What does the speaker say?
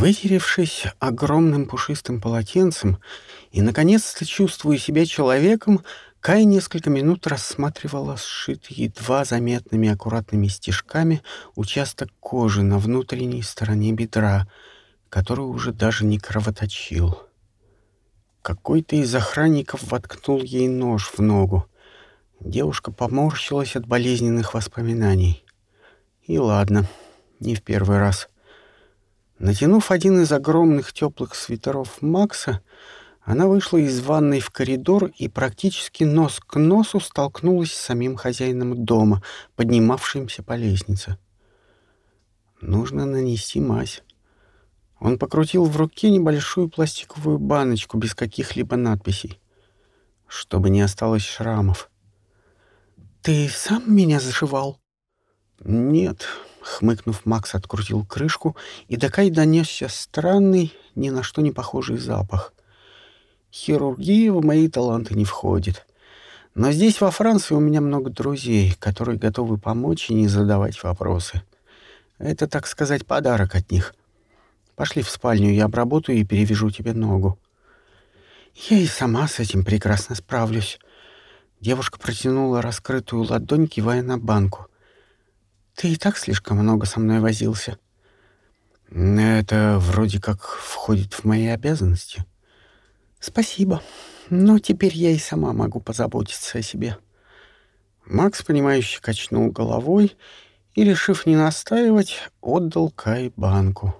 Вытеревшись огромным пушистым полотенцем и, наконец-то, чувствуя себя человеком, Кай несколько минут рассматривала сшитый едва заметными аккуратными стежками участок кожи на внутренней стороне бедра, который уже даже не кровоточил. Какой-то из охранников воткнул ей нож в ногу. Девушка поморщилась от болезненных воспоминаний. И ладно, не в первый раз. Натянув один из огромных теплых свитеров Макса, она вышла из ванной в коридор и практически нос к носу столкнулась с самим хозяином дома, поднимавшимся по лестнице. Нужно нанести мазь. Он покрутил в руке небольшую пластиковую баночку без каких-либо надписей, чтобы не осталось шрамов. «Ты сам меня зашивал?» «Нет», — хмыкнув, Макс открутил крышку, и до Кай донесся странный, ни на что не похожий запах. Хирургия в мои таланты не входит. Но здесь, во Франции, у меня много друзей, которые готовы помочь и не задавать вопросы. Это, так сказать, подарок от них. Пошли в спальню, я обработаю и перевяжу тебе ногу. Я и сама с этим прекрасно справлюсь. Девушка протянула раскрытую ладонь, кивая на банку. Ты и так слишком много со мной возился. Это вроде как входит в мои обязанности. Спасибо. Но теперь я и сама могу позаботиться о себе. Макс, понимающе качнул головой и, решив не настаивать, отдал Кай банку.